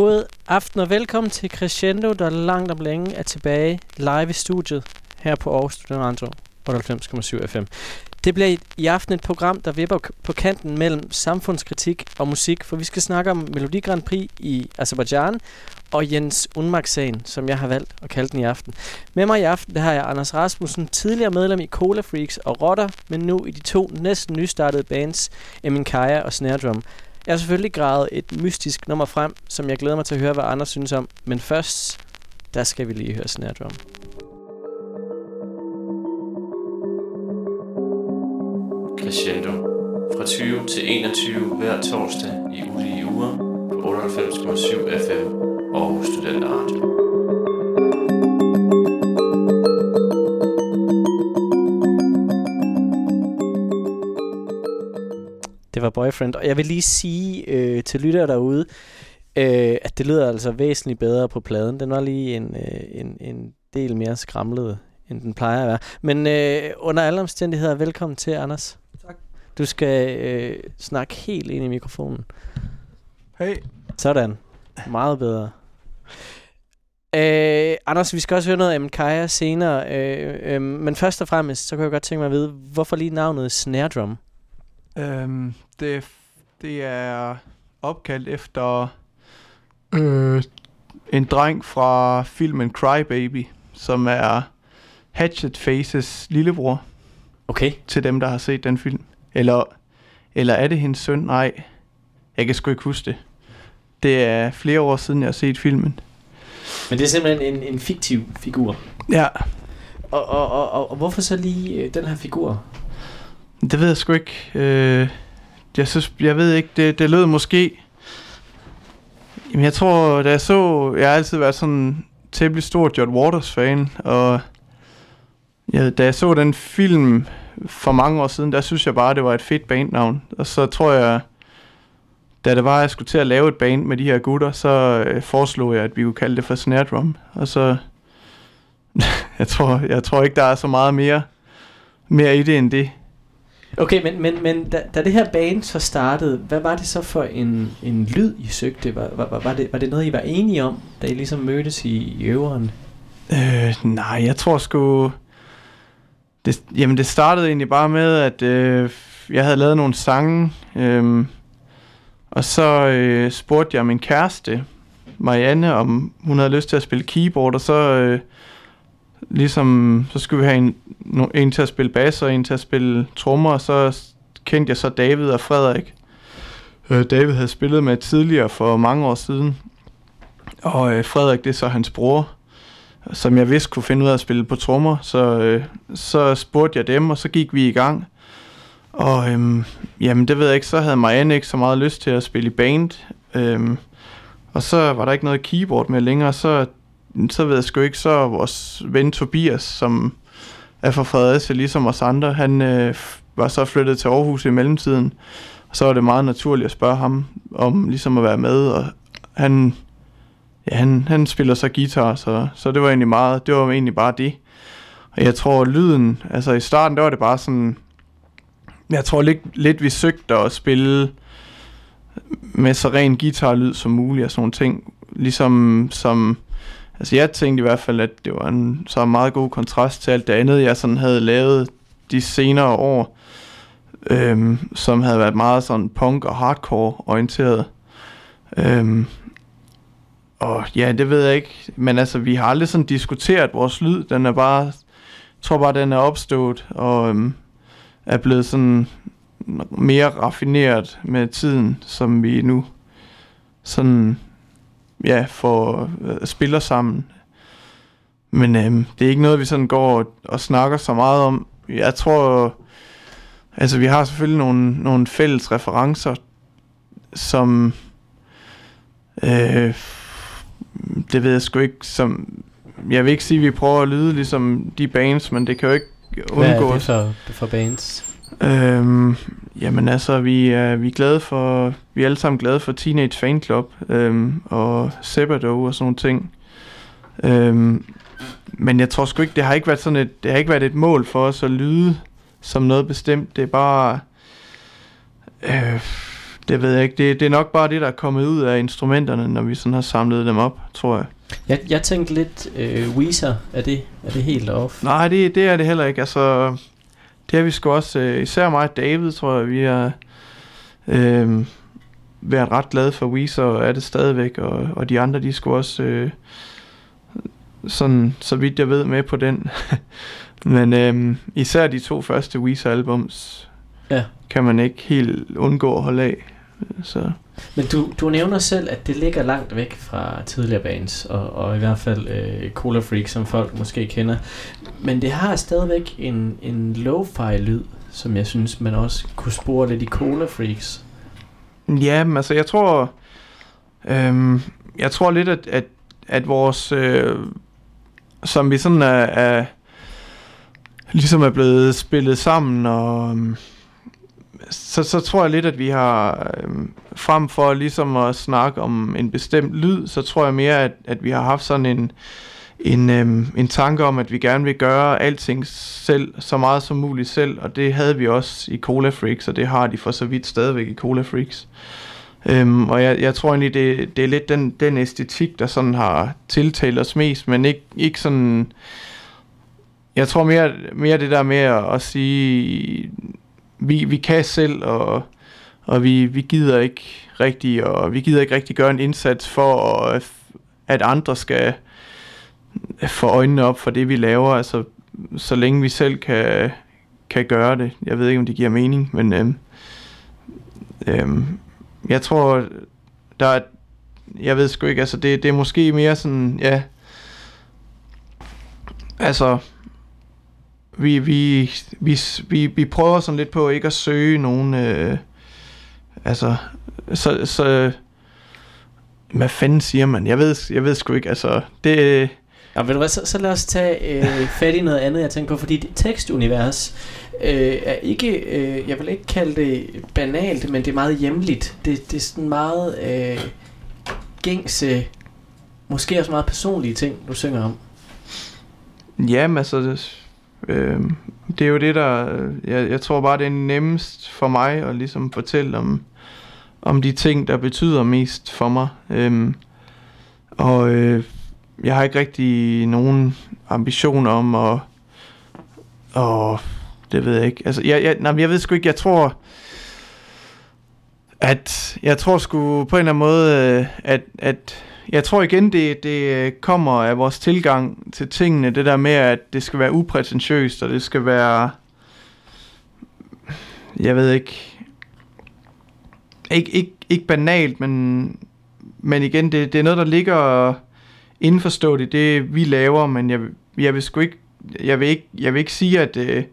God aften og velkommen til Crescendo, der langt om længe er tilbage live i studiet her på Aarhus Student Radio 98,7 FM. Det bliver i aften et program, der vipper på kanten mellem samfundskritik og musik, for vi skal snakke om Melodi Grand Prix i Azerbaijan og Jens Unmark-sagen, som jeg har valgt at kalde den i aften. Med mig i aften der har jeg Anders Rasmussen, tidligere medlem i Cola Freaks og Rotter, men nu i de to næsten nystartede bands, Emin Kaya og Snare Drum. Jeg har selvfølgelig gravet et mystisk nummer frem, som jeg glæder mig til at høre, hvad andre synes om. Men først, der skal vi lige høre Snare Drum. Crescendo. Fra 20 til 21 hver torsdag i ulige uger på 98,7 FM og Studenter Radio. Det var Boyfriend. Og jeg vil lige sige øh, til lyttere derude, øh, at det lyder altså væsentligt bedre på pladen. Den var lige en, øh, en, en del mere skramlet, end den plejer at være. Men øh, under alle omstændigheder, velkommen til, Anders. Tak. Du skal øh, snakke helt ind i mikrofonen. Hey. Sådan. Meget bedre. Øh, Anders, vi skal også høre noget af Kaja senere. Øh, øh, men først og fremmest, så kan jeg godt tænke mig at vide, hvorfor lige navnet Snare Drum? Øhm, det, det er opkaldt efter øh, en dreng fra filmen Cry Baby, som er Hatchet Faces lillebror Okay. til dem, der har set den film. Eller, eller er det hendes søn? Nej, jeg kan sgu ikke huske det. Det er flere år siden, jeg har set filmen. Men det er simpelthen en, en fiktiv figur. Ja, Og, og, og, og, og hvorfor så lige øh, den her figur? Det ved jeg sgu ikke. Øh, jeg, synes, jeg ved ikke, det, det lød måske... Jamen jeg tror, da jeg så... Jeg har altid været sådan temmelig stor John Waters fan, og ja, da jeg så den film for mange år siden, der synes jeg bare, det var et fedt bandnavn. Og så tror jeg, da det var, at jeg skulle til at lave et band med de her gutter, så øh, foreslog jeg, at vi kunne kalde det for Snare Drum. Og så... jeg, tror, jeg tror ikke, der er så meget mere, mere i det end det. Okay, men, men, men da, da det her band så startede, hvad var det så for en, en lyd, I søgte? Var, var, var, det, var det noget, I var enige om, da I ligesom mødtes i, i øveren? Øh, nej, jeg tror sgu... Det, jamen, det startede egentlig bare med, at øh, jeg havde lavet nogle sange, øh, og så øh, spurgte jeg min kæreste, Marianne, om hun havde lyst til at spille keyboard, og så øh, ligesom, så skulle vi have en, en til at spille bass og en til at spille trommer, og så kendte jeg så David og Frederik. Øh, David havde spillet med tidligere for mange år siden, og øh, Frederik, det er så hans bror som jeg vidste kunne finde ud af at spille på trommer, så, øh, så spurgte jeg dem, og så gik vi i gang. Og øhm, jamen, det ved jeg ikke, så havde Marianne ikke så meget lyst til at spille i band. Øhm, og så var der ikke noget keyboard med længere, så, så ved jeg sgu ikke, så vores ven Tobias, som er fra Fredericia, ligesom os andre, han øh, var så flyttet til Aarhus i mellemtiden. Og så var det meget naturligt at spørge ham om ligesom at være med, og han Ja, han, han spiller så guitar, så, så det var egentlig meget, det var egentlig bare det. Og jeg tror lyden, altså i starten, der var det bare sådan, jeg tror lidt, lidt vi søgte at spille med så ren guitarlyd som muligt og sådan nogle ting. Ligesom som, altså jeg tænkte i hvert fald, at det var en så meget god kontrast til alt det andet, jeg sådan havde lavet de senere år, øhm, som havde været meget sådan punk og hardcore orienteret. Øhm, og ja, det ved jeg ikke. Men altså, vi har aldrig sådan diskuteret vores lyd. Den er bare... Jeg tror bare, den er opstået og øhm, er blevet sådan mere raffineret med tiden, som vi nu sådan, ja, får øh, spiller sammen. Men øhm, det er ikke noget, vi sådan går og, og snakker så meget om. Jeg tror, altså vi har selvfølgelig nogle, nogle fælles referencer, som øh, det ved jeg sgu ikke, som... Jeg vil ikke sige, at vi prøver at lyde ligesom de bands, men det kan jo ikke Hvad er det undgås. for, for bands? Øhm, jamen altså, vi er, vi er glade for... Vi er alle sammen glade for Teenage Fan Club øhm, og Sebado og sådan nogle ting. Øhm, men jeg tror sgu ikke, det har ikke været sådan et, det har ikke været et mål for os at lyde som noget bestemt. Det er bare... Øh, det ved jeg ikke. Det, det er nok bare det, der er kommet ud af instrumenterne, når vi sådan har samlet dem op, tror jeg. Jeg, jeg tænkte lidt, øh, Weezer, er det, er det helt off? Nej, det, det er det heller ikke. Altså, det har vi sgu også, øh, især mig og David, tror jeg, vi har øh, været ret glade for Weezer, og er det stadigvæk, og, og de andre, de skulle også, øh, sådan, så vidt jeg ved, med på den. Men øh, især de to første Weezer-albums, Ja. kan man ikke helt undgå at holde af. Så. Men du, du nævner selv, at det ligger langt væk fra tidligere bands, og, og i hvert fald øh, Cola Freak, som folk måske kender. Men det har stadigvæk en, en lo-fi lyd, som jeg synes, man også kunne spore lidt i Cola Freaks. Ja, men altså jeg tror, øhm, jeg tror lidt, at, at, at vores, øh, som vi sådan er, er, ligesom er blevet spillet sammen, og øhm, så, så tror jeg lidt, at vi har, øh, frem for ligesom at snakke om en bestemt lyd, så tror jeg mere, at, at vi har haft sådan en, en, øh, en tanke om, at vi gerne vil gøre alting selv, så meget som muligt selv, og det havde vi også i Cola Freaks, og det har de for så vidt stadigvæk i Cola Freaks. Øhm, og jeg, jeg tror egentlig, det, det er lidt den, den æstetik, der sådan har tiltalt os mest, men ikke, ikke sådan... Jeg tror mere, mere det der med at, at sige, vi, vi kan selv, og, og vi, vi gider ikke rigtig, og vi gider ikke rigtig gøre en indsats for, at, øh, at andre skal øh, få øjnene op for det, vi laver, altså så længe vi selv kan, kan gøre det. Jeg ved ikke, om det giver mening, men øhm, øhm, jeg tror, der er, jeg ved sgu ikke, altså det, det er måske mere sådan, ja, altså, vi, vi, vi, vi, vi prøver sådan lidt på ikke at søge nogen, øh, altså, så, så, hvad fanden siger man? Jeg ved, jeg ved sgu ikke, altså, det, Ja, ved du hvad, så, så lad os tage øh, fat i noget andet, jeg tænker på, fordi det tekstunivers øh, er ikke, øh, jeg vil ikke kalde det banalt, men det er meget hjemligt. Det, det er sådan meget øh, gængse, måske også meget personlige ting, du synger om. Jamen altså, øh, det er jo det, der... Jeg, jeg tror bare, det er nemmest for mig at ligesom fortælle om, om de ting, der betyder mest for mig. Øh, og øh, jeg har ikke rigtig nogen ambitioner om at... Og det ved jeg ikke. Altså, jeg, jeg, nej, jeg ved sgu ikke, jeg tror... At jeg tror sgu på en eller anden måde, øh, at, at jeg tror igen, det, det øh, kommer af vores tilgang til tingene. Det der med, at det skal være uprætentiøst, og det skal være... Jeg ved ikke... Ikke, ikke, ikke banalt, men, men igen, det, det er noget, der ligger indforstået i det, vi laver, men jeg, jeg vil sgu ikke... Jeg vil ikke, jeg vil ikke sige, at... Øh,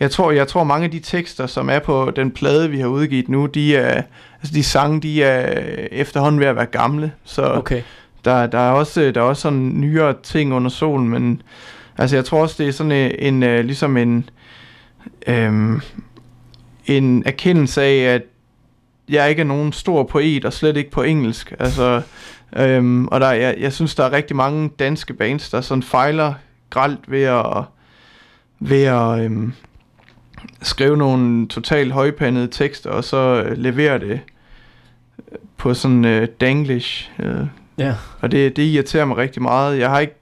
jeg tror, jeg tror mange af de tekster, som er på den plade, vi har udgivet nu, de er, altså de sange, de er efterhånden ved at være gamle. Så Okay der, der, er også, øh, der er også sådan nyere ting under solen, men altså jeg tror også, det er sådan øh, en, en ligesom en, øhm, en erkendelse af, at jeg ikke er nogen stor poet, og slet ikke på engelsk. Altså, øhm, og der, jeg, jeg synes, der er rigtig mange danske bands, der sådan fejler gralt ved at, ved at øhm, skrive nogle totalt højpandede tekster, og så levere det på sådan øh, danglish. Øh, Ja. og det, det irriterer mig rigtig meget. Jeg har ikke...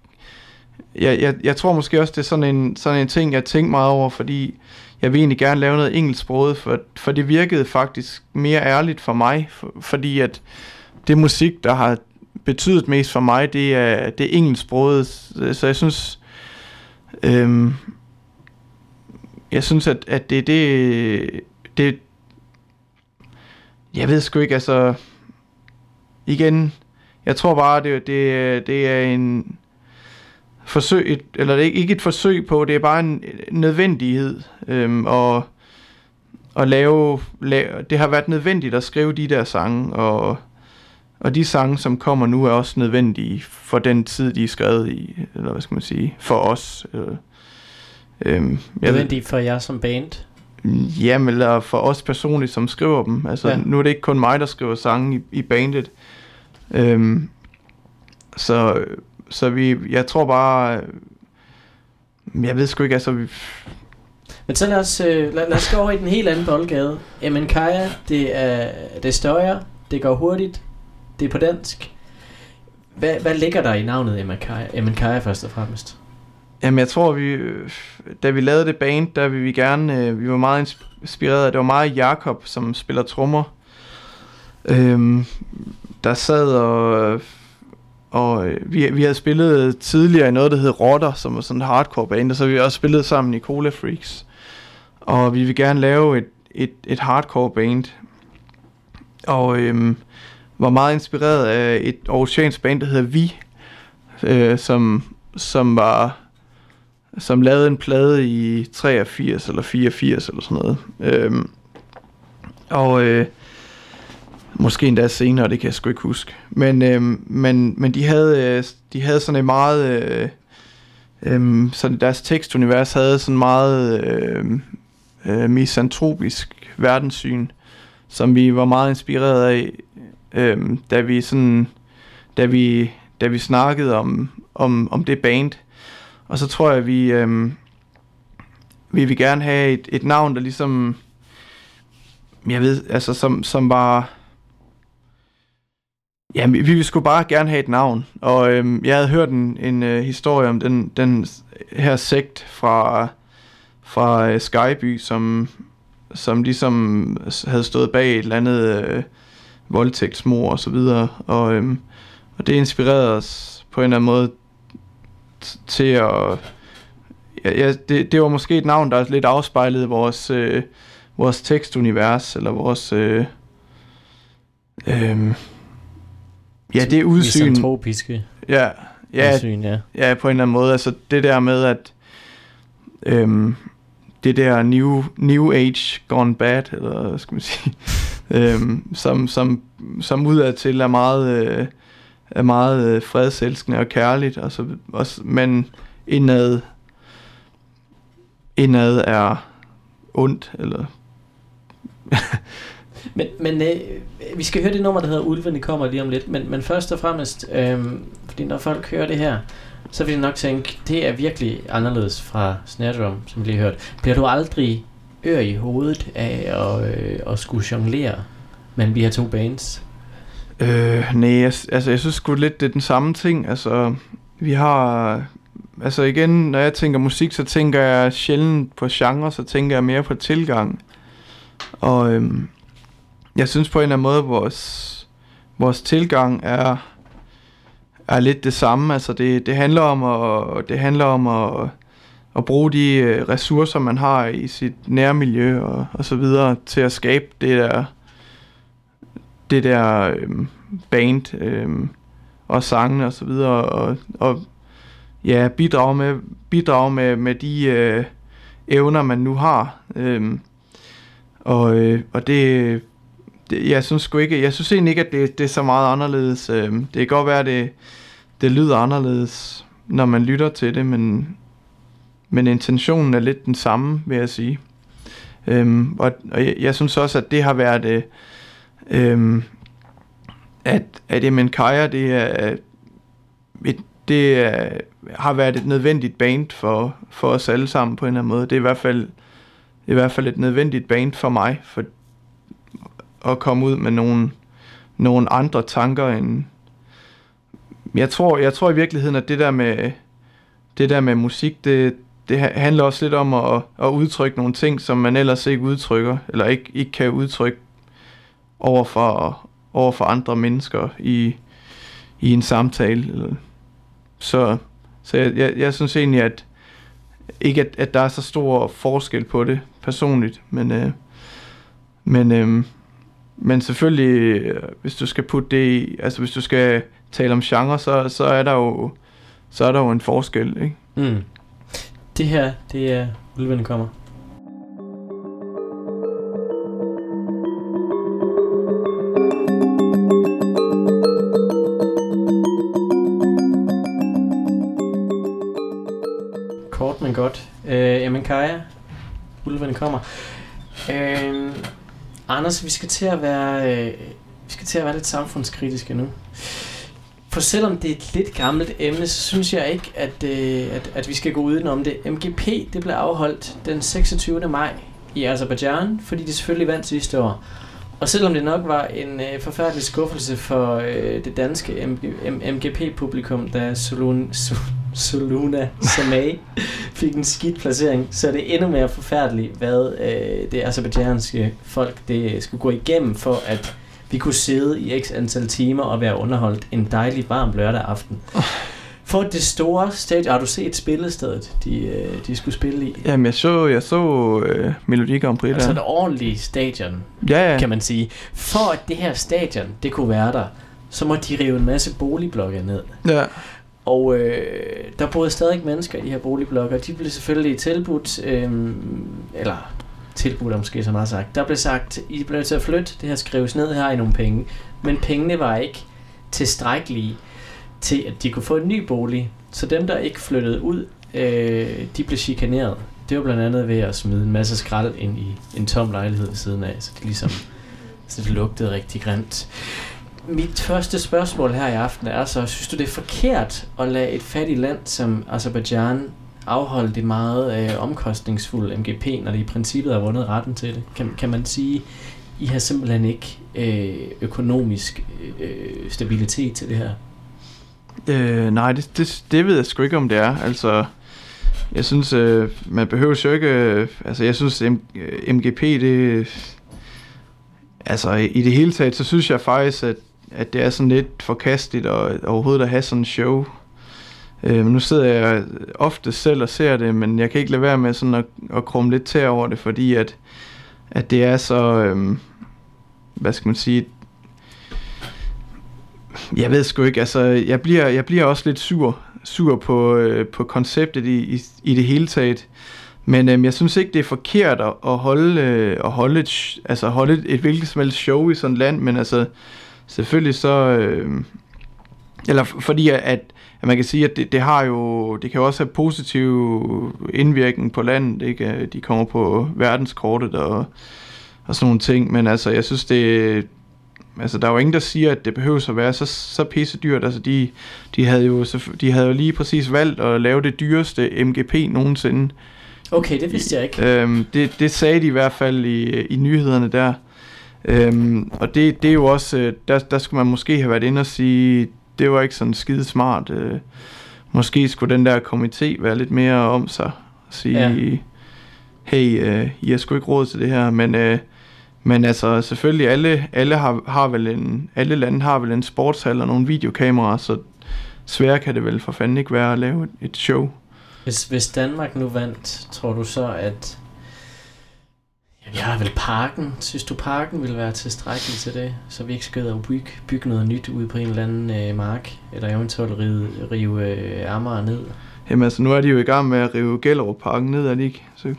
Jeg, jeg, jeg tror måske også, det er sådan en, sådan en ting, jeg tænker meget over, fordi jeg vil egentlig gerne lave noget engelsksproget, for, for det virkede faktisk mere ærligt for mig, for, fordi at det musik, der har betydet mest for mig, det er, det er engelsksproget, så jeg synes, øhm, jeg synes, at, at det, det, det, jeg ved sgu ikke, altså, igen, jeg tror bare, det, det, det er en forsøg, et, eller det er ikke et forsøg på, det er bare en nødvendighed øhm, og at lave, lave, det har været nødvendigt at skrive de der sange, og, og de sange, som kommer nu, er også nødvendige for den tid, de er skrevet i, eller hvad skal man sige, for os. Øh, øhm, jeg ved- Nødvendigt for jer som band. Jamen, eller for os personligt, som skriver dem. Altså, ja. nu er det ikke kun mig, der skriver sange i, i bandet. Øhm, så, så vi, jeg tror bare, jeg ved sgu ikke, altså, vi, Men så lad os, øh, lad, lad os gå over i den helt anden boldgade. Emankaya, det er, det støjer, det går hurtigt, det er på dansk. Hvad, hvad ligger der i navnet Emankaya, Emankaya først og fremmest? Jamen, jeg tror, vi, da vi lavede det band, der ville vi gerne, øh, vi var meget inspireret det var meget Jakob, som spiller trommer, øhm, der sad og, og øh, vi, vi havde spillet tidligere i noget, der hed Rotter, som var sådan en hardcore band, og så har vi også spillet sammen i Cola Freaks. Og vi vil gerne lave et, et, et hardcore band. Og øhm, var meget inspireret af et oceansk band, der hedder Vi, øh, som, som var som lavede en plade i 83 eller 84 eller sådan noget. Øhm, og øh, måske endda senere, det kan jeg sgu ikke huske. Men, øh, men, men de, havde, øh, de havde sådan et meget... Øh, øh, sådan deres tekstunivers havde sådan meget øh, øh, misantropisk verdenssyn, som vi var meget inspireret af, øh, da vi sådan, da vi, da vi snakkede om, om, om det band. Og så tror jeg, vi, øh, vi vil gerne have et, et navn, der ligesom, jeg ved, altså som, som var, ja, vi, vi skulle bare gerne have et navn. Og øhm, jeg havde hørt en, en øh, historie om den, den her sekt fra, fra øh, Skyby, som, som ligesom havde stået bag et eller andet øh, voldtægtsmor og så videre. Og, øhm, og det inspirerede os på en eller anden måde til at... Ja, ja, det, det var måske et navn, der lidt afspejlede vores, øh, vores tekstunivers, eller vores... Øh, øh, ja, det udsyn... Misantropiske Ja, ja, udsyn, ja. ja, på en eller anden måde. Altså det der med, at... Øh, det der new, new age gone bad, eller hvad skal man sige, øhm, som, som, som udadtil er meget, øh, er meget øh, fredselskende og kærligt, og så, og, men indad, indad er ondt, eller... Men, men øh, vi skal høre det nummer, der hedder Ulvene kommer lige om lidt, men, men først og fremmest, øh, fordi når folk hører det her, så vil de nok tænke, det er virkelig anderledes fra Snare Drum, som vi lige har hørt. Bliver du aldrig ør i hovedet af at, øh, at skulle jonglere mellem de her to bands? Øh, nej, jeg, altså jeg synes sgu lidt, det er den samme ting. Altså, vi har... Altså igen, når jeg tænker musik, så tænker jeg sjældent på genre, så tænker jeg mere på tilgang. Og øhm, jeg synes på en eller anden måde, vores, vores tilgang er, er lidt det samme. Altså det, det handler om at, det handler om at, at bruge de øh, ressourcer, man har i sit nærmiljø og, og så videre, til at skabe det der, det der øhm, band øhm, og sange og så videre og, og ja, bidrage med, bidrage med, med de øh, evner, man nu har. Øhm, og, øh, og det, det, jeg synes sgu ikke, jeg synes egentlig ikke, at det, det er så meget anderledes. Øhm, det kan godt være, at det, det lyder anderledes, når man lytter til det, men, men intentionen er lidt den samme, vil jeg sige. Øhm, og og jeg, jeg synes også, at det har været... Øh, øhm, at, at Kaja, det er, et, det er, har været et nødvendigt band for, for os alle sammen på en eller anden måde. Det er i hvert fald, i hvert fald et nødvendigt band for mig, for at komme ud med nogle, nogle andre tanker end... Jeg tror, jeg tror i virkeligheden, at det der med, det der med musik, det, det handler også lidt om at, at udtrykke nogle ting, som man ellers ikke udtrykker, eller ikke, ikke kan udtrykke over for, over for andre mennesker i, i en samtale. Så, så jeg, jeg, jeg synes egentlig, at ikke at, at der er så stor forskel på det personligt, men, øh, men, øh, men selvfølgelig, hvis du skal putte det i, altså hvis du skal tale om genre, så, så er der jo så er der jo en forskel, ikke? Mm. Det her, det er Ulvene kommer. Kort, men godt. Øh, jamen Kaja, Ulvene kommer. Øh, Anders, vi skal til at være, øh, vi skal til at være lidt samfundskritiske nu. For selvom det er et lidt gammelt emne, så synes jeg ikke, at, øh, at, at vi skal gå udenom det. MGP det blev afholdt den 26. maj i Azerbaijan, fordi de selvfølgelig vandt sidste år. Og selvom det nok var en øh, forfærdelig skuffelse for øh, det danske MGP-publikum, da Solon, Soluna Samay fik en skidt placering, så er det endnu mere forfærdeligt, hvad øh, det azerbaijanske folk det skulle gå igennem for, at vi kunne sidde i x antal timer og være underholdt en dejlig varm lørdag aften. For det store stage, har du set spillestedet, de, øh, de skulle spille i? Jamen, jeg så, jeg så øh, Melodi Grand Prix Altså der. et ordentligt stadion, Ja, ja. kan man sige. For at det her stadion, det kunne være der, så må de rive en masse boligblokke ned. ja. Og øh, der boede stadig mennesker i de her boligblokke, og de blev selvfølgelig tilbudt, øh, eller tilbudt er måske så meget sagt, der blev sagt, I bliver nødt til at flytte, det her skrives ned, her i nogle penge. Men pengene var ikke tilstrækkelige til, at de kunne få en ny bolig. Så dem, der ikke flyttede ud, øh, de blev chikaneret. Det var blandt andet ved at smide en masse skrald ind i en tom lejlighed ved siden af, så det ligesom så det lugtede rigtig grimt. Mit første spørgsmål her i aften er så, synes du det er forkert at lade et fattigt land som Azerbaijan afholde det meget øh, omkostningsfulde MGP, når de i princippet har vundet retten til det? Kan, kan man sige, I har simpelthen ikke øh, økonomisk øh, stabilitet til det her? Øh, nej, det, det, det ved jeg sgu ikke, om det er. Altså, jeg synes, øh, man behøver jo ikke... Øh, altså, jeg synes, M- øh, MGP, det... Altså, i det hele taget, så synes jeg faktisk, at, at det er sådan lidt forkasteligt at overhovedet at have sådan en show. Øh, men nu sidder jeg ofte selv og ser det, men jeg kan ikke lade være med sådan at, at krumme lidt til over det, fordi at, at det er så... Øh, hvad skal man sige... Jeg ved sgu ikke, altså jeg bliver, jeg bliver også lidt sur, sur på, øh, på konceptet i, i, i det hele taget. Men øhm, jeg synes ikke, det er forkert at, at holde, øh, at holde, et, altså, holde et, et hvilket som helst show i sådan et land, men altså selvfølgelig så... Øh, eller fordi at, at man kan sige, at det, det har jo, det kan jo også have positiv indvirkning på landet, ikke? De kommer på verdenskortet og, og sådan nogle ting, men altså jeg synes det, Altså, der er jo ingen, der siger, at det behøver at være så, så pisse dyrt. Altså, de, de, havde jo, de havde jo lige præcis valgt at lave det dyreste MGP nogensinde. Okay, det vidste jeg ikke. Øhm, det, det sagde de i hvert fald i, i nyhederne der. Øhm, og det, det er jo også, øh, der, der skulle man måske have været inde og sige, det var ikke sådan skide smart. Øh, måske skulle den der komité være lidt mere om sig. Og sige, Ja. ja. hey, øh, I har sgu ikke råd til det her, men... Øh, men altså selvfølgelig alle, alle har, har vel en, alle lande har vel en sportshal og nogle videokameraer, så sværere kan det vel for fanden ikke være at lave et, et show. Hvis, hvis Danmark nu vandt, tror du så, at... Ja, vi har vel parken. Synes du, parken vil være tilstrækkelig til det? Så vi ikke skal ud og bygge, bygge noget nyt ude på en eller anden øh, mark? Eller eventuelt rive, rive øh, Amager ned? Jamen altså, nu er de jo i gang med at rive Gellerup Parken ned, er de ikke? Så,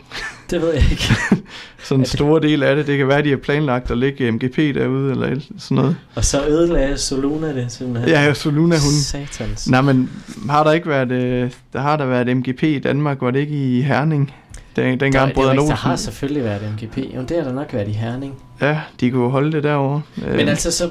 Det ved jeg ikke. sådan en det- stor del af det, det kan være, at de har planlagt at lægge MGP derude, eller sådan noget. Og så ødelagde Soluna det simpelthen. Ja, ja, Soluna, hun... Satans. Nej, men har der ikke været, øh, der har der været MGP i Danmark, var det ikke i Herning? Den, der, dengang det er Brødre rigtigt, der har Olsen. selvfølgelig været MGP. Jo, det har der nok været i Herning. Ja, de kunne holde det derovre. Men Øh, altså, så,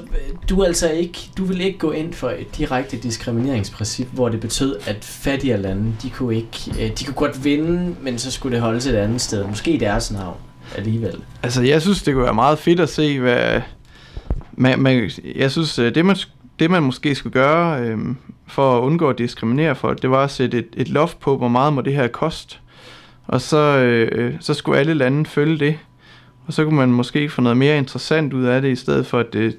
du, altså ikke, du vil ikke gå ind for et direkte diskrimineringsprincip, hvor det betød, at fattigere lande, de kunne, ikke, øh, de kunne godt vinde, men så skulle det holdes et andet sted. Måske i deres navn alligevel. Altså, jeg synes, det kunne være meget fedt at se, hvad... Man, man, jeg synes, øh, det man, det man måske skulle gøre, øhm, for at undgå at diskriminere folk, det var at sætte et, et loft på, hvor meget må det her koste. Og så, øh, så skulle alle lande følge det. Og så kunne man måske få noget mere interessant ud af det, i stedet for, at det,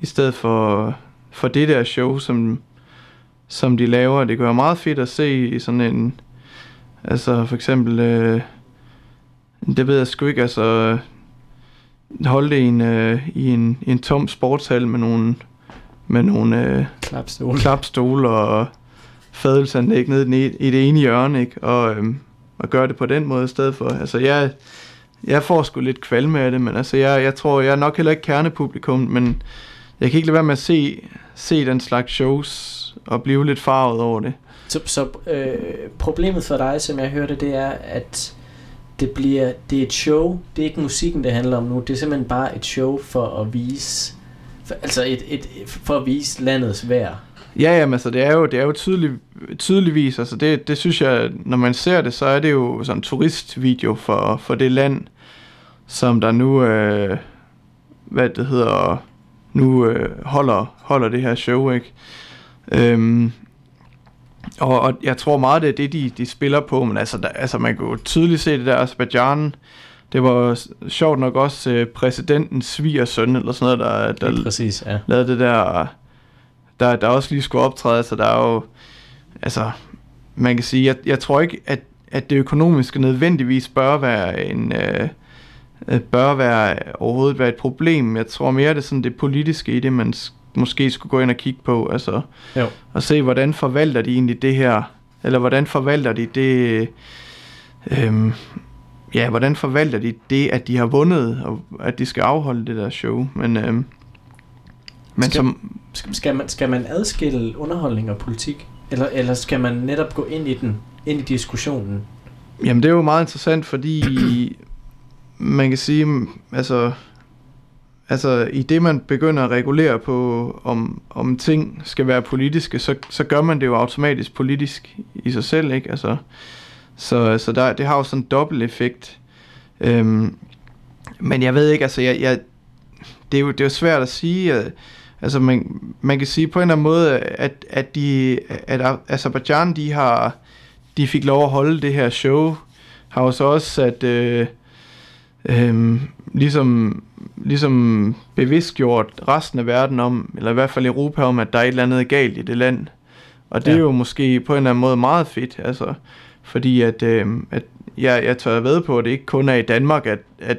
i stedet for, for det der show, som, som de laver. Det kunne være meget fedt at se i sådan en... Altså for eksempel... Øh, det ved jeg sgu ikke, altså holde det i en, øh, i en, i en tom sportshal med nogle, med nogle øh, Klapstol. klapstole og fadelsanlæg ned i e- i det ene hjørne, ikke? Og, øhm, og gøre det på den måde i stedet for. Altså, jeg, jeg får sgu lidt kvalme af det, men altså, jeg, jeg tror, jeg er nok heller ikke kernepublikum, men jeg kan ikke lade være med at se, se den slags shows og blive lidt farvet over det. Så, så øh, problemet for dig, som jeg hørte, det er, at det bliver det er et show. Det er ikke musikken, det handler om nu. Det er simpelthen bare et show for at vise for, altså et, et, for at vise landets værd. Ja, jamen, altså, det er jo, det er jo tydelig, tydeligvis, altså det, det synes jeg, når man ser det, så er det jo sådan en turistvideo for, for det land, som der nu, øh, hvad det hedder, nu øh, holder, holder det her show, ikke? Øhm, og, og jeg tror meget, det er det, de, de spiller på, men altså, der, altså man kunne tydeligt se det der Azerbaijan, det var sjovt nok også øh, præsidentens svigersøn, eller sådan noget, der, der Præcis, ja. lavede det der, der, der også lige skulle optræde, så der er jo, altså, man kan sige, jeg, jeg tror ikke, at, at det økonomiske nødvendigvis bør være en, øh, øh, bør være overhovedet være et problem. Jeg tror mere, det er sådan det politiske i det, man måske skulle gå ind og kigge på, altså, Jo. og se, hvordan forvalter de egentlig det her, eller hvordan forvalter de det, øhm, ja, hvordan forvalter de det, at de har vundet, og at de skal afholde det der show, men, øhm, men Skal- som, Skal, man, skal man adskille underholdning og politik? Eller, eller skal man netop gå ind i den, ind i diskussionen? Jamen det er jo meget interessant, fordi man kan sige, altså, altså i det man begynder at regulere på, om, om ting skal være politiske, så, så gør man det jo automatisk politisk i sig selv, ikke? Altså, så så der, det har jo sådan en dobbelt effekt. Øhm, men jeg ved ikke, altså jeg, jeg, det, er jo, det er jo svært at sige, at, altså man, man kan sige på en eller anden måde, at, at, de, at Azerbaijan, de har, de fik lov at holde det her show, har jo så også sat, øh, øh, ligesom, ligesom bevidstgjort resten af verden om, eller i hvert fald Europa om, at der er et eller andet galt i det land. Og det ja. er jo måske på en eller anden måde meget fedt, altså, fordi at, øh, at jeg, jeg tør ved på, at det ikke kun er i Danmark, at, at,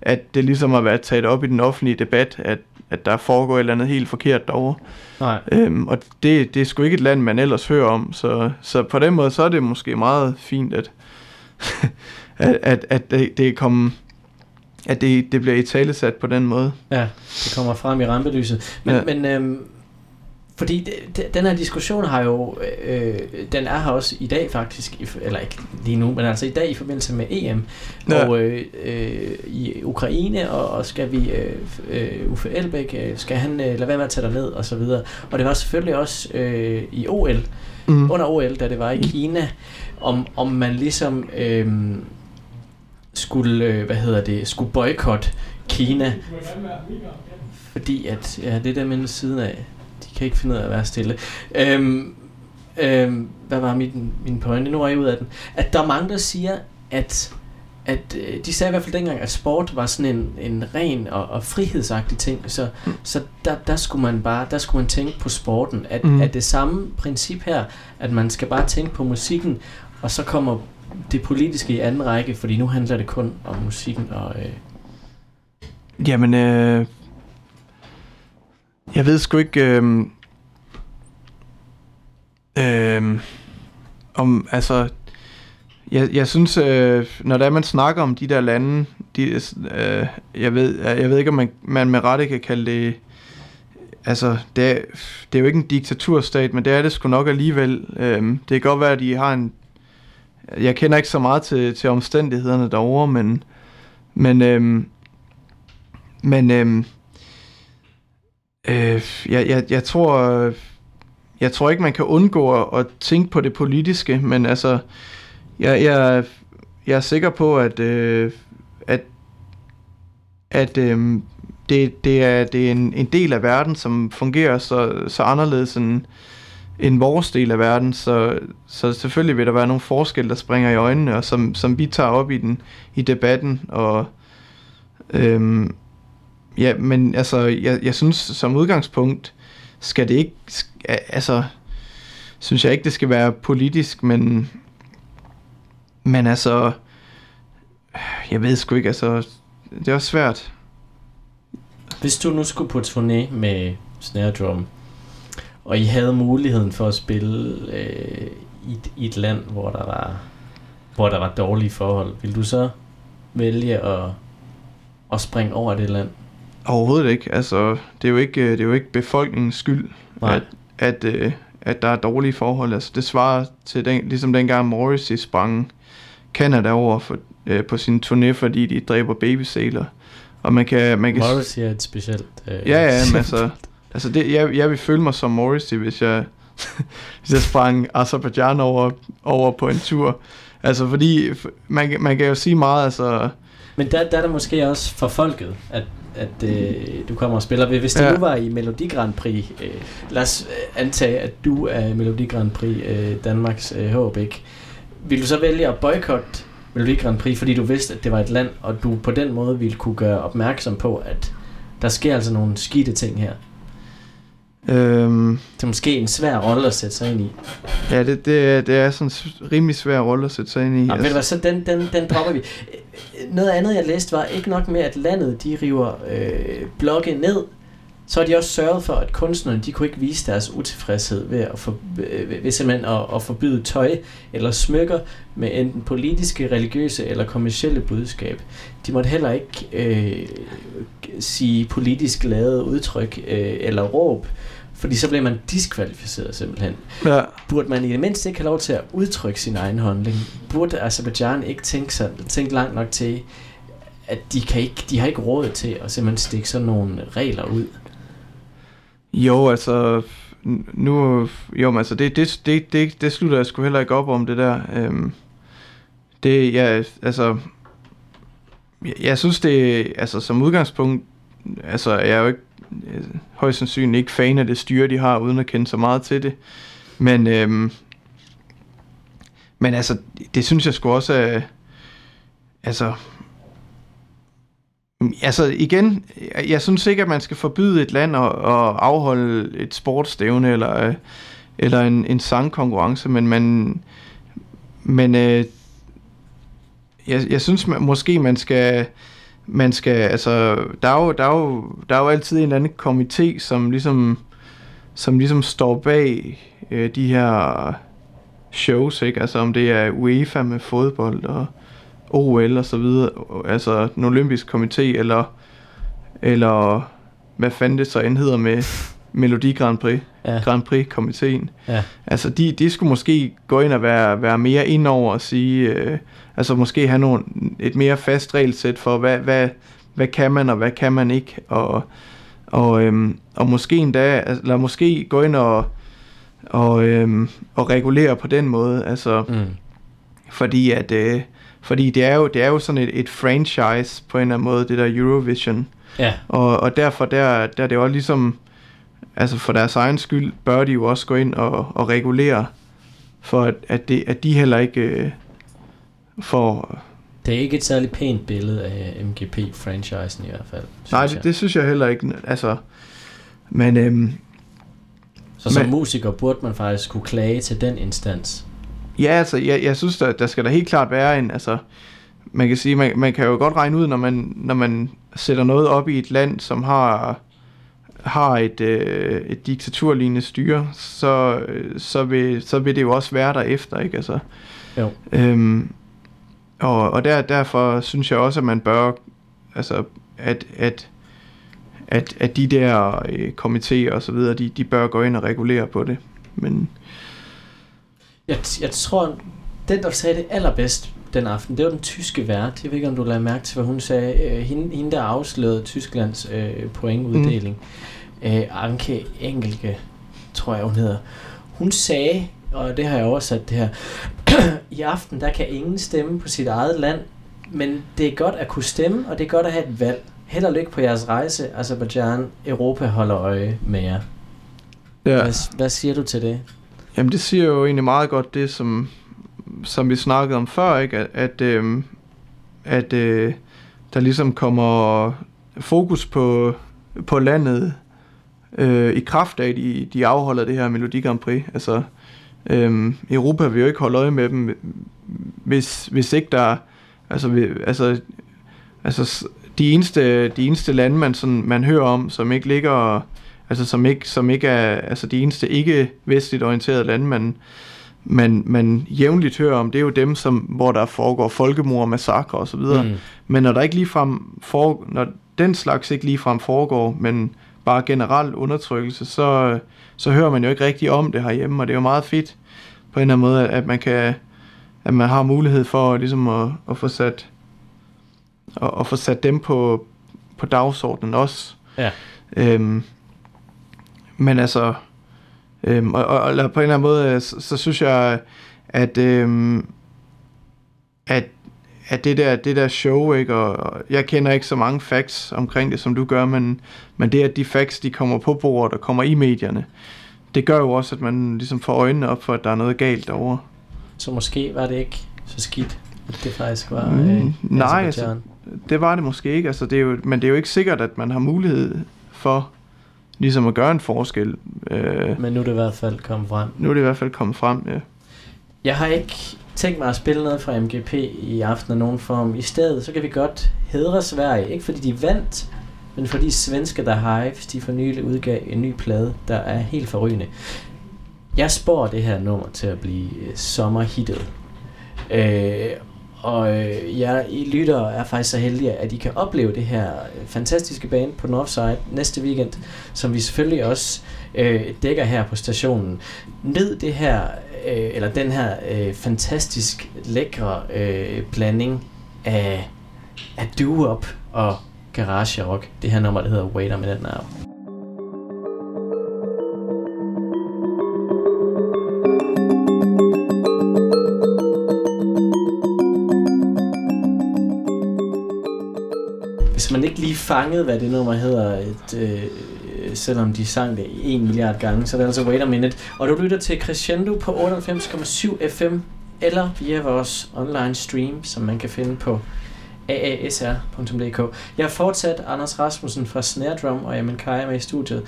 at det ligesom har været taget op i den offentlige debat, at, at der foregår et eller andet helt forkert derovre. Nej. Øhm, og det, det er sgu ikke et land, man ellers hører om, så, så på den måde, så er det måske meget fint, at, at, at, at det, det er kommet, at det, det bliver i talesat på den måde. Ja, det kommer frem i rampelyset. Men, ja. Men øhm, fordi det, den her diskussion har jo, øh, den er her også i dag faktisk, eller ikke lige nu, men altså i dag i forbindelse med EM, ja. Og øh, øh, i Ukraine, og, og skal vi, øh, øh, Uffe Elbæk, øh, skal han øh, lade være med at tage ned og så videre. Og det var selvfølgelig også øh, i OL, Mm. under OL, da det var i Kina, om, om man ligesom øhm, skulle, øh, hvad hedder det, skulle boykotte Kina. Fordi at, ja, det er dem inde siden af. De kan ikke finde ud af at være stille. Øhm, øhm, hvad var min, min pointe? Nu er jeg ud af den. At der er mange, der siger, at at øh, de sagde i hvert fald dengang, at sport var sådan en, en ren og, og frihedsagtig ting, så, mm. så der, der skulle man bare, der skulle man tænke på sporten, at, mm. At det samme princip her, at man skal bare tænke på musikken, og så kommer det politiske i anden række, fordi nu handler det kun om musikken og øh, Jamen, øh, jeg ved sgu ikke, øh, øh, om, altså, jeg, jeg synes, øh, når der man snakker om de der lande, de, øh, jeg, ved, øh, jeg ved ikke, om man, man med rette kan kalde det, altså, det er, det er jo ikke en diktaturstat, men det er det sgu nok alligevel. Øhm, det kan godt være, at de har en, jeg kender ikke så meget til, til omstændighederne derovre, men, men, øhm, men øhm, øh, jeg, jeg, jeg tror, jeg tror ikke, man kan undgå at, at tænke på det politiske, men altså, jeg, jeg, jeg er sikker på, at, øh, at, at øh, det, det er, det er en, en del af verden, som fungerer så, så anderledes end, end vores del af verden, så, så selvfølgelig vil der være nogle forskelle, der springer i øjnene, og som, som vi tager op i, den, i debatten, og øhm, ja, men altså, jeg, jeg synes som udgangspunkt, skal det ikke, altså, synes jeg ikke, det skal være politisk, men, men altså, jeg ved sgu ikke, altså, det er også svært. Hvis du nu skulle på turné med Snare Drum, og I havde muligheden for at spille øh, i, et, i et land, hvor der var hvor der var dårlige forhold, vil du så vælge at, at springe over det land? Overhovedet ikke, altså, det er jo ikke, det er jo ikke befolkningens skyld, Nej. at, at, øh, at der er dårlige forhold. Altså, det svarer til den, ligesom dengang Morrissey sprang Canada over for, øh, på sin turné, fordi de dræber babysæler. Og man kan, man kan Morrissey er et specielt... Øh, Ja, ja, men altså, Altså, det, jeg, jeg vil føle mig som Morrissey, hvis jeg, hvis jeg sprang Azerbaijan over, over på en tur. Altså, fordi man, man kan jo sige meget, altså... Men der, der er det måske også for folket, at, at øh, du kommer og spiller ved. Hvis det ja. nu var i Melodi Grand Prix, øh, lad os øh, antage, at du er Melodi Grand Prix øh, Danmarks øh, håb, ikke? Vil du så vælge at boykotte Melodi Grand Prix, fordi du vidste, at det var et land, og du på den måde ville kunne gøre opmærksom på, at der sker altså nogle skidte ting her? Øhm, det er måske en svær rolle at sætte sig ind i. Ja, det, det, det er sådan en rimelig svær rolle at sætte sig ind i. Nå, altså. ved du altså. hvad, så den, den, den dropper vi. Noget andet, jeg læste, var ikke nok med, at landet de river øh, blogge ned, så har de også sørget for, at kunstnerne de kunne ikke vise deres utilfredshed ved, at for, øh, ved simpelthen at, at forbyde tøj eller smykker med enten politiske, religiøse eller kommersielle budskab. De måtte heller ikke øh, sige politisk lavet udtryk øh, eller råb, fordi så bliver man diskvalificeret simpelthen. Ja. Burde man i det mindste ikke have lov til at udtrykke sin egen handling? Burde Azerbaijan ikke tænke, sig, tænke langt nok til, at de, kan ikke, de har ikke råd til at simpelthen stikke sådan nogle regler ud? Jo, altså nu, jo, men altså det, det, det, det, det slutter jeg sgu heller ikke op om det der. Øhm, det, ja, altså, jeg, jeg synes det, altså som udgangspunkt, altså jeg er jo ikke øh, højst sandsynligt ikke fan af det styre, de har, uden at kende så meget til det. Men, øh, men altså, det synes jeg sgu også er, altså, Altså igen, jeg synes ikke, at man skal forbyde et land at, at afholde et sportsstævne eller, øh, eller en, en sangkonkurrence, men man, men øh, jeg, jeg synes man, måske man skal man skal altså der er jo der er jo der er jo altid en eller anden komité som ligesom som ligesom står bag øh, de her shows, ikke? Altså om det er UEFA med fodbold og OL og så videre, altså den olympiske komité, eller, eller hvad fanden det så end hedder med Melodi Grand Prix, ja. Grand Prix komiteen. Ja. Altså de, de skulle måske gå ind og være, være mere ind over og sige, øh, altså måske have nogle, et mere fast regelsæt for, hvad, hvad, hvad kan man og hvad kan man ikke, og, og, øhm, og måske endda, eller måske gå ind og, og, øhm, og regulere på den måde, altså, mm. fordi at, øh, fordi det er jo, det er jo sådan et, et franchise på en eller anden måde, det der Eurovision. Ja. Og, og derfor der, der er det også ligesom, altså for deres egen skyld, bør de jo også gå ind og, og regulere, for at, at, det, at de heller ikke øh, får... Det er ikke et særligt pænt billede af MGP-franchisen i hvert fald. Nej, det, det synes jeg heller ikke. Altså, men... Øhm, så som men, musiker burde man faktisk kunne klage til den instans. Ja, altså, jeg, jeg synes, der, der skal da helt klart være en, altså, man kan sige, man, man kan jo godt regne ud, når man, når man sætter noget op i et land, som har har et, øh, et diktaturlignende styre, så, så, vil, så vil det jo også være der efter, ikke? Altså, jo. Øhm, og og der, derfor synes jeg også, at man bør, altså, at, at, at, at de der øh, komitéer og så videre, de, de bør gå ind og regulere på det. Men, jeg, jeg tror, den der sagde det allerbedst den aften, det var den tyske vært. Jeg ved ikke, om du lader mærke til, hvad hun sagde. Øh, hende, hende, der afslørede Tysklands øh, pointuddeling. Mm. Øh, Anke Engelke, tror jeg, hun hedder. Hun sagde, og det har jeg oversat det her, i aften, der kan ingen stemme på sit eget land, men det er godt at kunne stemme, og det er godt at have et valg. Held og lykke på jeres rejse. Azerbaijan, Europa holder øje med jer. Ja. Hvad, hvad siger du til det? Jamen det siger jo egentlig meget godt det, som, som vi snakkede om før, ikke? at, at, øh, at øh, der ligesom kommer fokus på, på landet øh, i kraft af, at de, de afholder det her Melodi Grand Prix. Altså, øh, Europa vil jo ikke holde øje med dem, hvis, hvis ikke der... Altså, vi, altså, altså de eneste, de eneste lande, man, sådan, man hører om, som ikke ligger altså som ikke, som ikke er altså de eneste ikke vestligt orienterede lande, man, man, man jævnligt hører om, det er jo dem, som, hvor der foregår folkemord, massakre osv. Mm. Men når der ikke ligefrem for, når den slags ikke ligefrem foregår, men bare generel undertrykkelse, så, så hører man jo ikke rigtig om det herhjemme, og det er jo meget fedt på en eller anden måde, at man kan at man har mulighed for ligesom at, at få sat at, at få sat dem på, på dagsordenen også. Ja. Øhm, men altså, øhm, og, og, og på en eller anden måde, øh, så, så synes jeg, at, øhm, at, at det der, det der show, ikke, og, og jeg kender ikke så mange facts omkring det, som du gør, men, men det, at de facts, de kommer på bordet og kommer i medierne, det gør jo også, at man ligesom får øjnene op for, at der er noget galt derovre. Så måske var det ikke så skidt, at det faktisk var Mm, øh, nej, Aserbajdsjan. Det var det måske ikke, altså det er jo, men det er jo ikke sikkert, at man har mulighed for ligesom at gøre en forskel. Øh, Men nu er det i hvert fald kommet frem. nu er det i hvert fald kommet frem, ja. Jeg har ikke tænkt mig at spille noget fra MGP i aften af nogen form. I stedet så kan vi godt hedre Sverige. Ikke fordi de vandt, men fordi svenske der Hives, de for nylig udgav en ny plade, der er helt forrygende. Jeg spår det her nummer til at blive øh, sommerhittet. Øh, og øh, jeg, I lytter er faktisk så heldige, at I kan opleve det her øh, fantastiske band på Northside næste weekend, som vi selvfølgelig også øh, dækker her på stationen. Ned det her, øh, eller den her øh, fantastisk lækre øh, blanding af, af do-up og garage rock. Det her nummer, der hedder Wait a Minute Now. Fanget, hvad det nummer hedder, et, øh, selvom de sang det en milliard gange, så er det altså Wait a Minute. Og du lytter til Crescendo på 98,7 FM, eller via vores online stream, som man kan finde på aasr.dk. Jeg er fortsat Anders Rasmussen fra Snare Drum, og Jamen Kaja med i studiet.